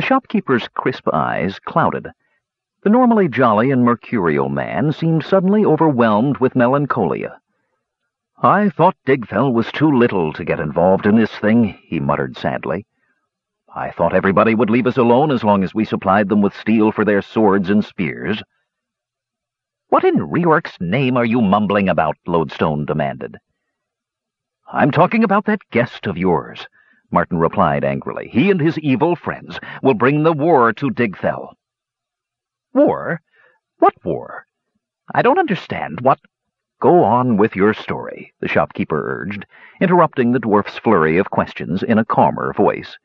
The shopkeeper's crisp eyes clouded. The normally jolly and mercurial man seemed suddenly overwhelmed with melancholia. I thought Digfell was too little to get involved in this thing, he muttered sadly. I thought everybody would leave us alone as long as we supplied them with steel for their swords and spears. What in Reorx's name are you mumbling about? Lodestone demanded. I'm talking about that guest of yours, Martin replied angrily. He and his evil friends will bring the war to Digfell. War? What war? I don't understand. What... Go on with your story, the shopkeeper urged, interrupting the dwarf's flurry of questions in a calmer voice.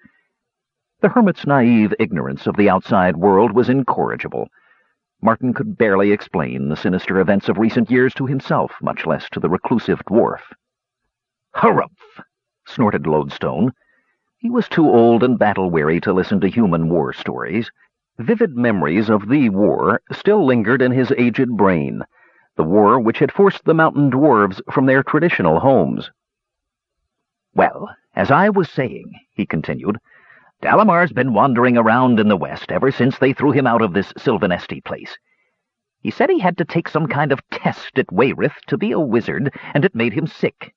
The hermit's naive ignorance of the outside world was incorrigible. Martin could barely explain the sinister events of recent years to himself, much less to the reclusive dwarf. Harumph! snorted Lodestone. He was too old and battle-weary to listen to human war stories. Vivid memories of the war still lingered in his aged brain, the war which had forced the mountain dwarves from their traditional homes. Well, as I was saying, he continued, Dalamar's been wandering around in the West ever since they threw him out of this Silvanesti place. He said he had to take some kind of test at Wayreth to be a wizard, and it made him sick.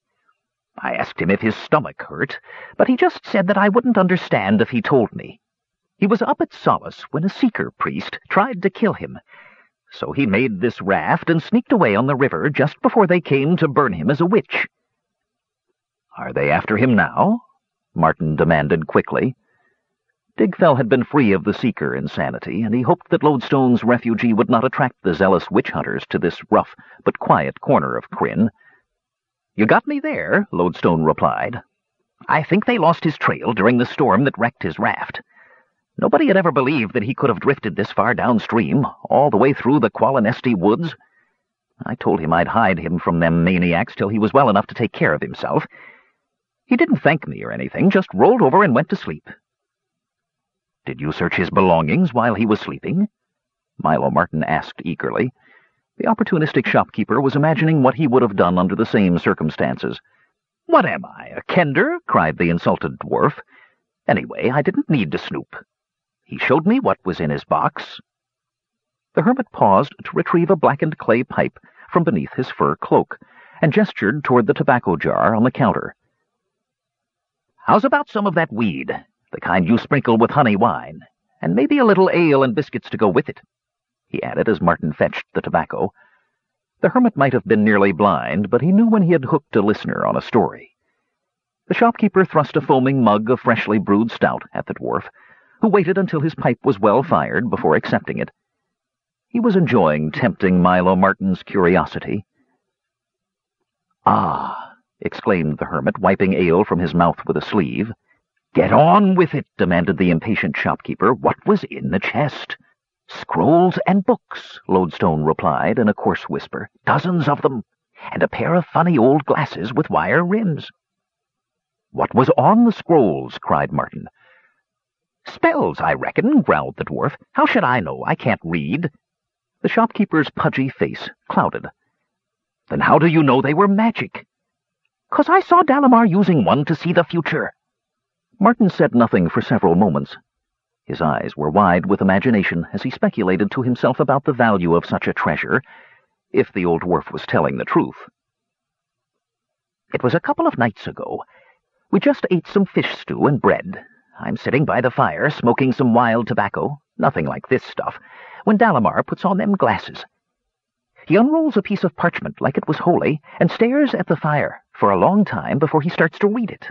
I asked him if his stomach hurt, but he just said that I wouldn't understand if he told me. He was up at Solace when a Seeker priest tried to kill him, so he made this raft and sneaked away on the river just before they came to burn him as a witch. Are they after him now? Martin demanded quickly. Digfell had been free of the Seeker insanity, and he hoped that Lodestone's refugee would not attract the zealous witch-hunters to this rough but quiet corner of Krynn, you got me there, Lodestone replied. I think they lost his trail during the storm that wrecked his raft. Nobody had ever believed that he could have drifted this far downstream, all the way through the Qualinesti woods. I told him I'd hide him from them maniacs till he was well enough to take care of himself. He didn't thank me or anything, just rolled over and went to sleep. Did you search his belongings while he was sleeping? Milo Martin asked eagerly. The opportunistic shopkeeper was imagining what he would have done under the same circumstances. What am I, a kender? cried the insulted dwarf. Anyway, I didn't need to snoop. He showed me what was in his box. The hermit paused to retrieve a blackened clay pipe from beneath his fur cloak, and gestured toward the tobacco jar on the counter. How's about some of that weed, the kind you sprinkle with honey wine, and maybe a little ale and biscuits to go with it? He added as Martin fetched the tobacco. The hermit might have been nearly blind, but he knew when he had hooked a listener on a story. The shopkeeper thrust a foaming mug of freshly brewed stout at the dwarf, who waited until his pipe was well fired before accepting it. He was enjoying tempting Milo Martin's curiosity. Ah, exclaimed the hermit, wiping ale from his mouth with a sleeve. Get on with it, demanded the impatient shopkeeper. What was in the chest? Scrolls and books, Lodestone replied in a coarse whisper. Dozens of them, and a pair of funny old glasses with wire rims. What was on the scrolls? cried Martin. Spells, I reckon, growled the dwarf. How should I know? I can't read. The shopkeeper's pudgy face clouded. Then how do you know they were magic? Cause I saw Dalamar using one to see the future. Martin said nothing for several moments, his eyes were wide with imagination as he speculated to himself about the value of such a treasure, if the old dwarf was telling the truth. It was a couple of nights ago. We just ate some fish stew and bread. I'm sitting by the fire, smoking some wild tobacco, nothing like this stuff, when Dalamar puts on them glasses. He unrolls a piece of parchment like it was holy and stares at the fire for a long time before he starts to read it.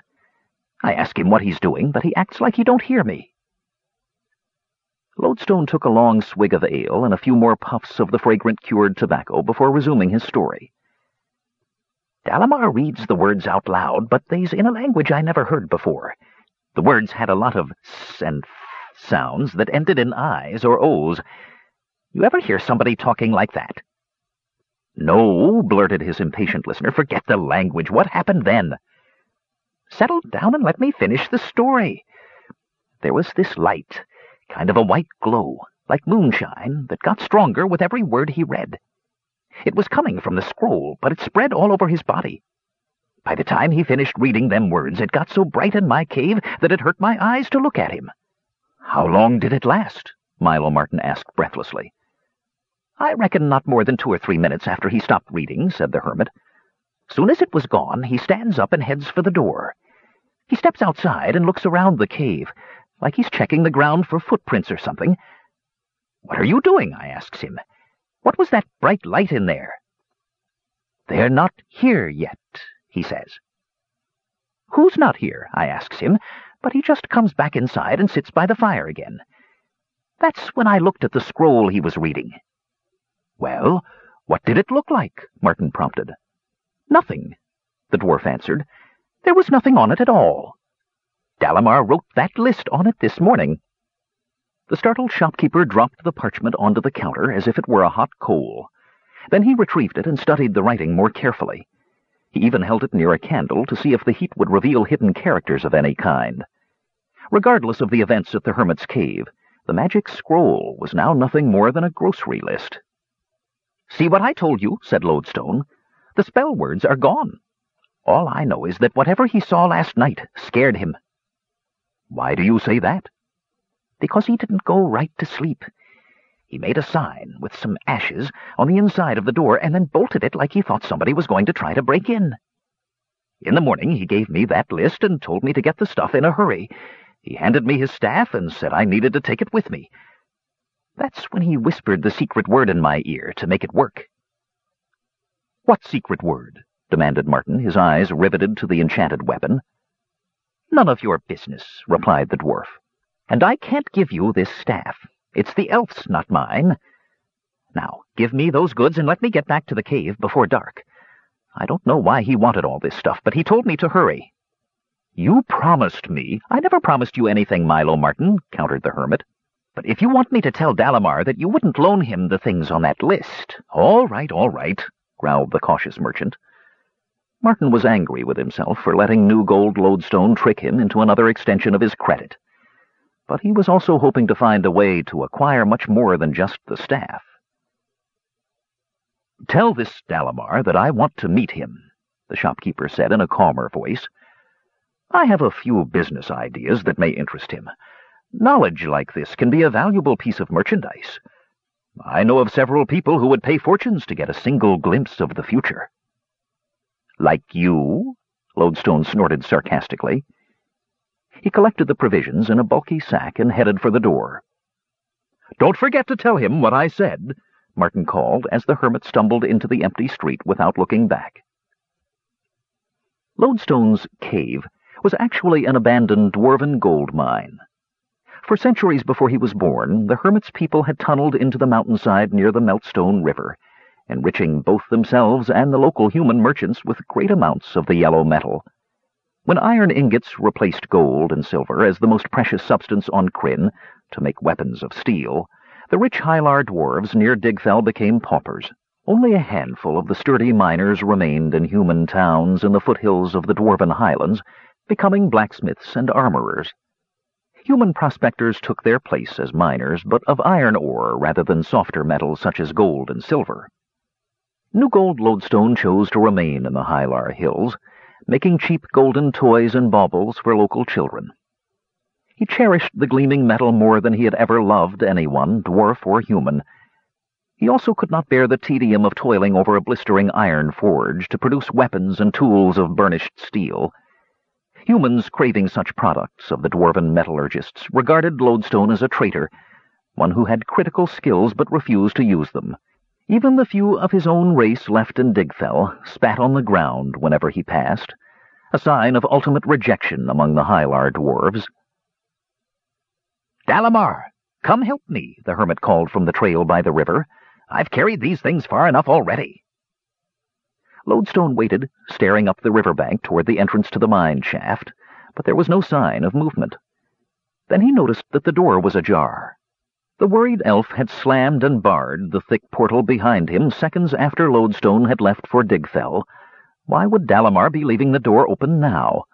I ask him what he's doing, but he acts like he don't hear me. Lodestone took a long swig of ale and a few more puffs of the fragrant cured tobacco before resuming his story. Dalamar reads the words out loud, but they's in a language I never heard before. The words had a lot of s and f sounds that ended in i's or o's. You ever hear somebody talking like that? No, blurted his impatient listener. Forget the language. What happened then? Settle down and let me finish the story. There was this light kind of a white glow, like moonshine, that got stronger with every word he read. It was coming from the scroll, but it spread all over his body. By the time he finished reading them words, it got so bright in my cave that it hurt my eyes to look at him. How long did it last? Milo Martin asked breathlessly. I reckon not more than two or three minutes after he stopped reading, said the hermit. Soon as it was gone, he stands up and heads for the door. He steps outside and looks around the cave, like he's checking the ground for footprints or something. What are you doing? I asks him. What was that bright light in there? They're not here yet, he says. Who's not here? I asks him, but he just comes back inside and sits by the fire again. That's when I looked at the scroll he was reading. Well, what did it look like? Martin prompted. Nothing, the dwarf answered. There was nothing on it at all. Dalamar wrote that list on it this morning. The startled shopkeeper dropped the parchment onto the counter as if it were a hot coal. Then he retrieved it and studied the writing more carefully. He even held it near a candle to see if the heat would reveal hidden characters of any kind. Regardless of the events at the hermit's cave, the magic scroll was now nothing more than a grocery list. See what I told you, said Lodestone. The spell words are gone. All I know is that whatever he saw last night scared him. Why do you say that? Because he didn't go right to sleep. He made a sign, with some ashes, on the inside of the door, and then bolted it like he thought somebody was going to try to break in. In the morning he gave me that list and told me to get the stuff in a hurry. He handed me his staff and said I needed to take it with me. That's when he whispered the secret word in my ear to make it work. What secret word? demanded Martin, his eyes riveted to the enchanted weapon. None of your business, replied the dwarf. And I can't give you this staff. It's the elf's, not mine. Now, give me those goods and let me get back to the cave before dark. I don't know why he wanted all this stuff, but he told me to hurry. You promised me. I never promised you anything, Milo Martin, countered the hermit. But if you want me to tell Dalamar that you wouldn't loan him the things on that list... All right, all right, growled the cautious merchant. Martin was angry with himself for letting New Gold Lodestone trick him into another extension of his credit but he was also hoping to find a way to acquire much more than just the staff. Tell this Dalamar that I want to meet him, the shopkeeper said in a calmer voice. I have a few business ideas that may interest him. Knowledge like this can be a valuable piece of merchandise. I know of several people who would pay fortunes to get a single glimpse of the future. Like you? Lodestone snorted sarcastically. He collected the provisions in a bulky sack and headed for the door. Don't forget to tell him what I said, Martin called as the hermit stumbled into the empty street without looking back. Lodestone's cave was actually an abandoned dwarven gold mine. For centuries before he was born, the hermit's people had tunneled into the mountainside near the Meltstone River, enriching both themselves and the local human merchants with great amounts of the yellow metal. When iron ingots replaced gold and silver as the most precious substance on Krynn to make weapons of steel, the rich Hylar dwarves near Digfell became paupers. Only a handful of the sturdy miners remained in human towns in the foothills of the dwarven highlands, becoming blacksmiths and armorers. Human prospectors took their place as miners, but of iron ore rather than softer metals such as gold and silver. New Gold Lodestone chose to remain in the Hylar hills, making cheap golden toys and baubles for local children. He cherished the gleaming metal more than he had ever loved anyone, dwarf or human. He also could not bear the tedium of toiling over a blistering iron forge to produce weapons and tools of burnished steel. Humans craving such products of the dwarven metallurgists regarded Lodestone as a traitor, one who had critical skills but refused to use them. Even the few of his own race left in Digfell spat on the ground whenever he passed, a sign of ultimate rejection among the Hylar dwarves. Dalamar, come help me, the hermit called from the trail by the river. I've carried these things far enough already. Lodestone waited, staring up the river bank toward the entrance to the mine shaft, but there was no sign of movement. Then he noticed that the door was ajar. The worried elf had slammed and barred the thick portal behind him seconds after Lodestone had left for Digfell. Why would Dalamar be leaving the door open now?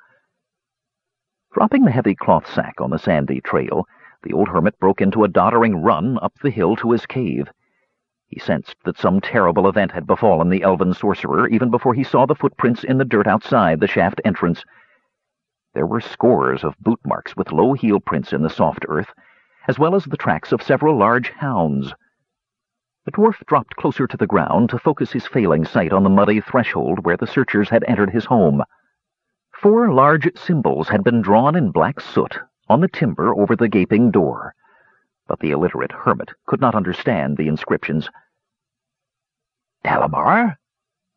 Dropping the heavy cloth sack on the sandy trail, the old hermit broke into a doddering run up the hill to his cave. He sensed that some terrible event had befallen the elven sorcerer even before he saw the footprints in the dirt outside the shaft entrance. There were scores of boot marks with low heel prints in the soft earth, as well as the tracks of several large hounds. The dwarf dropped closer to the ground to focus his failing sight on the muddy threshold where the searchers had entered his home. Four large symbols had been drawn in black soot on the timber over the gaping door, but the illiterate hermit could not understand the inscriptions. Dalamar?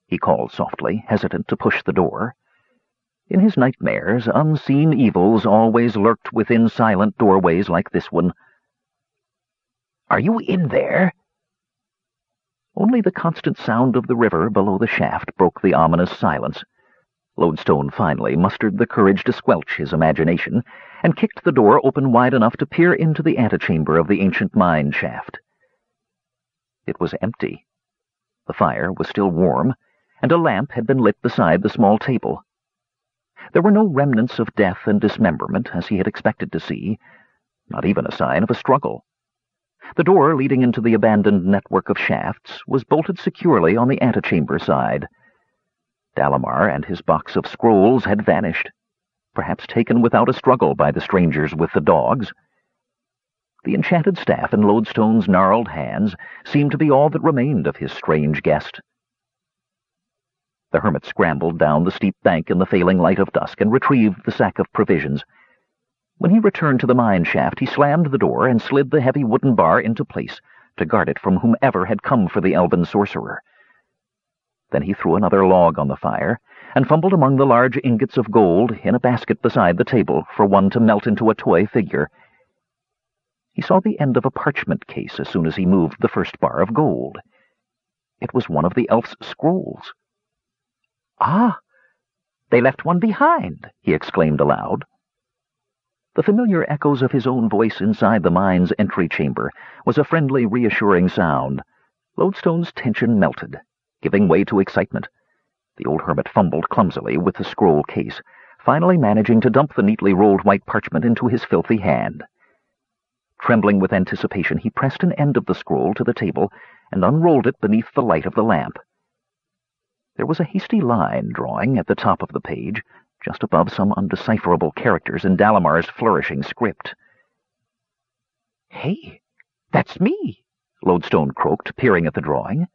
he called softly, hesitant to push the door. In his nightmares, unseen evils always lurked within silent doorways like this one. Are you in there? Only the constant sound of the river below the shaft broke the ominous silence. Lodestone finally mustered the courage to squelch his imagination and kicked the door open wide enough to peer into the antechamber of the ancient mine shaft. It was empty. The fire was still warm, and a lamp had been lit beside the small table. There were no remnants of death and dismemberment, as he had expected to see, not even a sign of a struggle. The door leading into the abandoned network of shafts was bolted securely on the antechamber side. Dalamar and his box of scrolls had vanished, perhaps taken without a struggle by the strangers with the dogs. The enchanted staff in Lodestone's gnarled hands seemed to be all that remained of his strange guest. The hermit scrambled down the steep bank in the failing light of dusk and retrieved the sack of provisions. When he returned to the mine shaft, he slammed the door and slid the heavy wooden bar into place to guard it from whomever had come for the elven sorcerer. Then he threw another log on the fire and fumbled among the large ingots of gold in a basket beside the table for one to melt into a toy figure. He saw the end of a parchment case as soon as he moved the first bar of gold. It was one of the elf's scrolls. Ah! They left one behind, he exclaimed aloud. The familiar echoes of his own voice inside the mine's entry chamber was a friendly, reassuring sound. Lodestone's tension melted, giving way to excitement. The old hermit fumbled clumsily with the scroll case, finally managing to dump the neatly rolled white parchment into his filthy hand. Trembling with anticipation, he pressed an end of the scroll to the table and unrolled it beneath the light of the lamp. There was a hasty line drawing at the top of the page, just above some undecipherable characters in Dalamar's flourishing script. Hey, that's me, Lodestone croaked, peering at the drawing.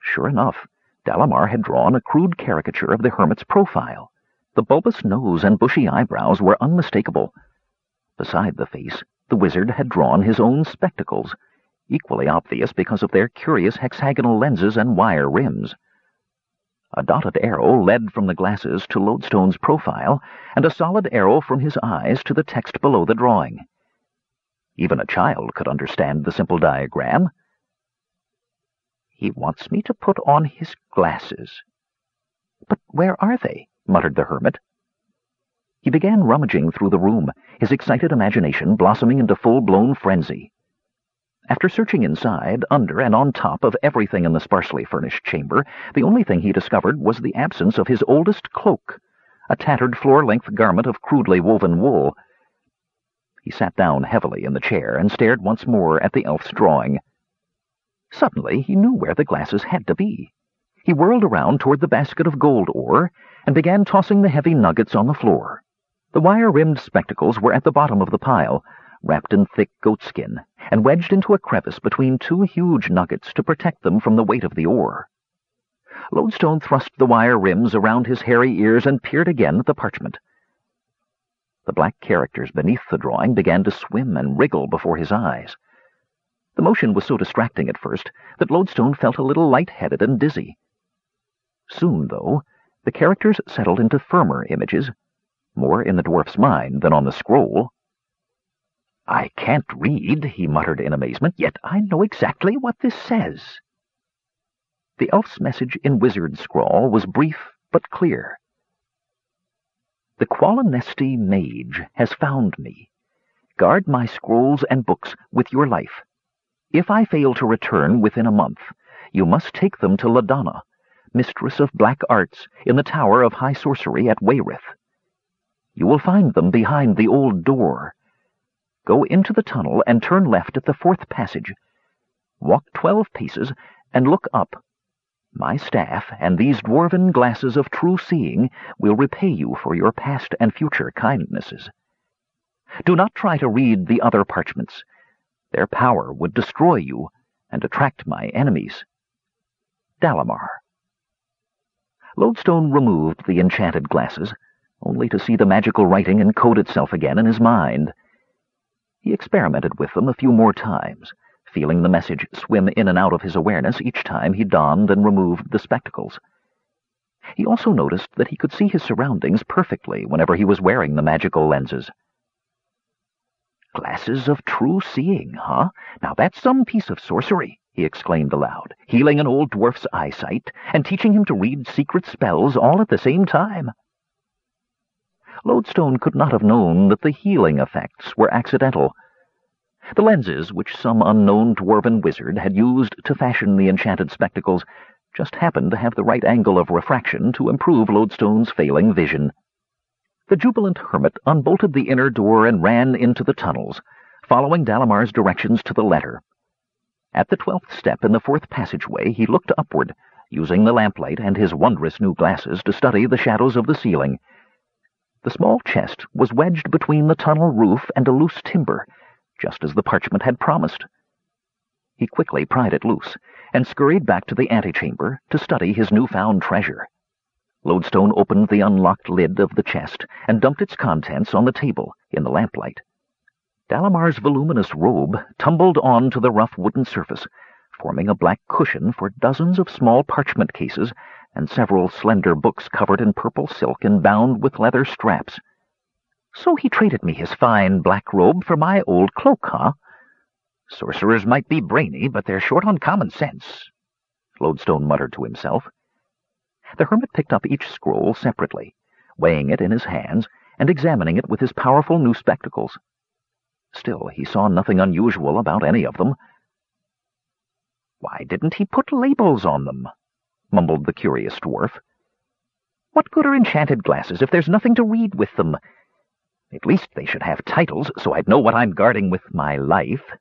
Sure enough, Dalamar had drawn a crude caricature of the hermit's profile. The bulbous nose and bushy eyebrows were unmistakable. Beside the face, the wizard had drawn his own spectacles, equally obvious because of their curious hexagonal lenses and wire rims. A dotted arrow led from the glasses to Lodestone's profile, and a solid arrow from his eyes to the text below the drawing. Even a child could understand the simple diagram. He wants me to put on his glasses. But where are they? muttered the hermit. He began rummaging through the room, his excited imagination blossoming into full-blown frenzy. After searching inside, under, and on top of everything in the sparsely furnished chamber, the only thing he discovered was the absence of his oldest cloak, a tattered floor-length garment of crudely woven wool. He sat down heavily in the chair and stared once more at the elf's drawing. Suddenly he knew where the glasses had to be. He whirled around toward the basket of gold ore and began tossing the heavy nuggets on the floor. The wire-rimmed spectacles were at the bottom of the pile, wrapped in thick goatskin, and wedged into a crevice between two huge nuggets to protect them from the weight of the ore. Lodestone thrust the wire rims around his hairy ears and peered again at the parchment. The black characters beneath the drawing began to swim and wriggle before his eyes. The motion was so distracting at first that Lodestone felt a little light-headed and dizzy. Soon, though, the characters settled into firmer images, more in the dwarf's mind than on the scroll. I can't read, he muttered in amazement, yet I know exactly what this says. The elf's message in wizard scrawl was brief but clear. The Qualinesti mage has found me. Guard my scrolls and books with your life. If I fail to return within a month, you must take them to Ladonna, mistress of black arts, in the Tower of High Sorcery at Wayreth. You will find them behind the old door, Go into the tunnel and turn left at the fourth passage. Walk twelve paces and look up. My staff and these dwarven glasses of true seeing will repay you for your past and future kindnesses. Do not try to read the other parchments. Their power would destroy you and attract my enemies. Dalamar. Lodestone removed the enchanted glasses, only to see the magical writing encode itself again in his mind. He experimented with them a few more times, feeling the message swim in and out of his awareness each time he donned and removed the spectacles. He also noticed that he could see his surroundings perfectly whenever he was wearing the magical lenses. Glasses of true seeing, huh? Now that's some piece of sorcery, he exclaimed aloud, healing an old dwarf's eyesight and teaching him to read secret spells all at the same time. Lodestone could not have known that the healing effects were accidental. The lenses which some unknown dwarven wizard had used to fashion the enchanted spectacles just happened to have the right angle of refraction to improve Lodestone's failing vision. The jubilant hermit unbolted the inner door and ran into the tunnels, following Dalamar's directions to the letter. At the twelfth step in the fourth passageway he looked upward, using the lamplight and his wondrous new glasses to study the shadows of the ceiling. The small chest was wedged between the tunnel roof and a loose timber, just as the parchment had promised. He quickly pried it loose, and scurried back to the antechamber to study his newfound treasure. Lodestone opened the unlocked lid of the chest and dumped its contents on the table in the lamplight. Dalamar's voluminous robe tumbled on to the rough wooden surface, forming a black cushion for dozens of small parchment cases and several slender books covered in purple silk and bound with leather straps. So he traded me his fine black robe for my old cloak, huh? Sorcerers might be brainy, but they're short on common sense, Lodestone muttered to himself. The hermit picked up each scroll separately, weighing it in his hands and examining it with his powerful new spectacles. Still, he saw nothing unusual about any of them. Why didn't he put labels on them? mumbled the curious dwarf. What good are enchanted glasses if there's nothing to read with them? At least they should have titles, so I'd know what I'm guarding with my life.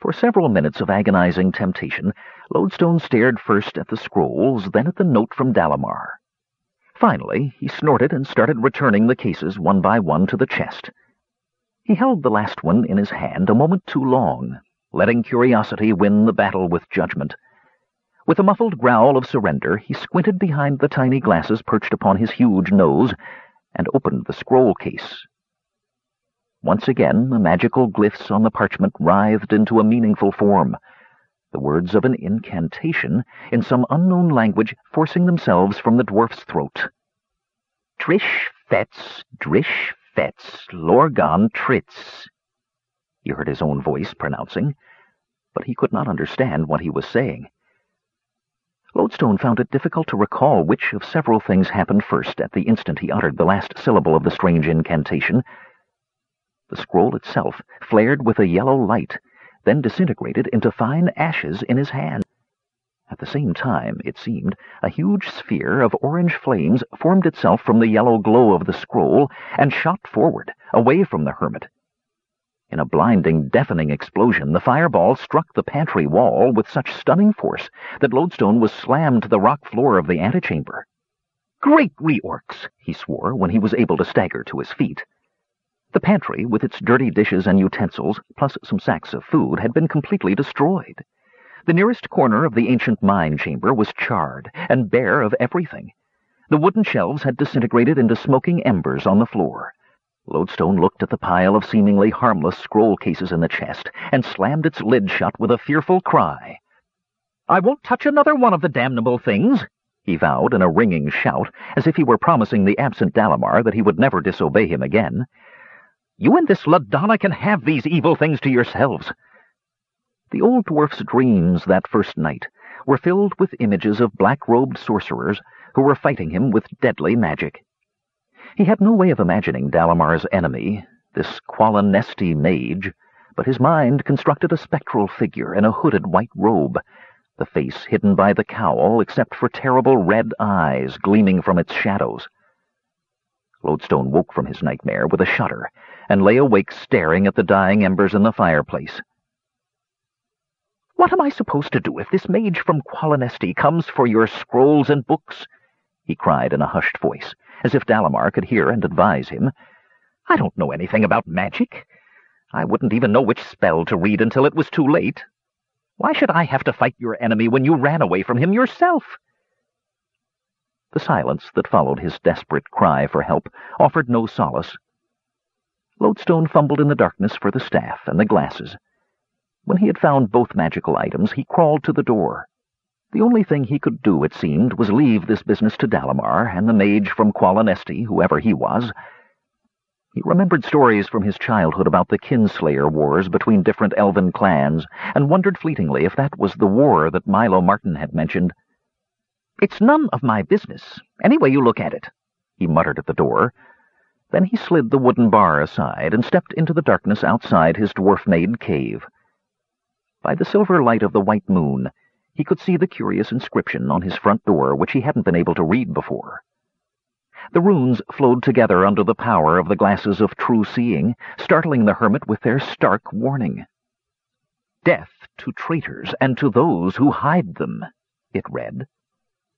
For several minutes of agonizing temptation, Lodestone stared first at the scrolls, then at the note from Dalamar. Finally, he snorted and started returning the cases one by one to the chest. He held the last one in his hand a moment too long, letting curiosity win the battle with judgment. With a muffled growl of surrender, he squinted behind the tiny glasses perched upon his huge nose and opened the scroll case. Once again, the magical glyphs on the parchment writhed into a meaningful form, the words of an incantation in some unknown language forcing themselves from the dwarf's throat. Trish Fetz, Drish Fetz, Lorgon Tritz. He heard his own voice pronouncing, but he could not understand what he was saying. Lodestone found it difficult to recall which of several things happened first at the instant he uttered the last syllable of the strange incantation, the scroll itself flared with a yellow light, then disintegrated into fine ashes in his hand. At the same time, it seemed, a huge sphere of orange flames formed itself from the yellow glow of the scroll and shot forward, away from the hermit. In a blinding, deafening explosion, the fireball struck the pantry wall with such stunning force that Lodestone was slammed to the rock floor of the antechamber. Great Reorx, he swore when he was able to stagger to his feet. The pantry, with its dirty dishes and utensils, plus some sacks of food, had been completely destroyed. The nearest corner of the ancient mine chamber was charred and bare of everything. The wooden shelves had disintegrated into smoking embers on the floor. Lodestone looked at the pile of seemingly harmless scroll cases in the chest and slammed its lid shut with a fearful cry. I won't touch another one of the damnable things, he vowed in a ringing shout, as if he were promising the absent Dalamar that he would never disobey him again. You and this Ladonna can have these evil things to yourselves. The old dwarf's dreams that first night were filled with images of black-robed sorcerers who were fighting him with deadly magic. He had no way of imagining Dalamar's enemy, this Qualinesti mage, but his mind constructed a spectral figure in a hooded white robe, the face hidden by the cowl except for terrible red eyes gleaming from its shadows. Lodestone woke from his nightmare with a shudder and lay awake staring at the dying embers in the fireplace. What am I supposed to do if this mage from Qualinesti comes for your scrolls and books? he cried in a hushed voice, as if Dalamar could hear and advise him. I don't know anything about magic. I wouldn't even know which spell to read until it was too late. Why should I have to fight your enemy when you ran away from him yourself? The silence that followed his desperate cry for help offered no solace. Lodestone fumbled in the darkness for the staff and the glasses. When he had found both magical items, he crawled to the door. The only thing he could do, it seemed, was leave this business to Dalamar and the mage from Qualinesti, whoever he was, he remembered stories from his childhood about the Kinslayer wars between different elven clans, and wondered fleetingly if that was the war that Milo Martin had mentioned. It's none of my business, any way you look at it, he muttered at the door. Then he slid the wooden bar aside and stepped into the darkness outside his dwarf-made cave. By the silver light of the white moon, he could see the curious inscription on his front door which he hadn't been able to read before. The runes flowed together under the power of the glasses of true seeing, startling the hermit with their stark warning. Death to traitors and to those who hide them, it read.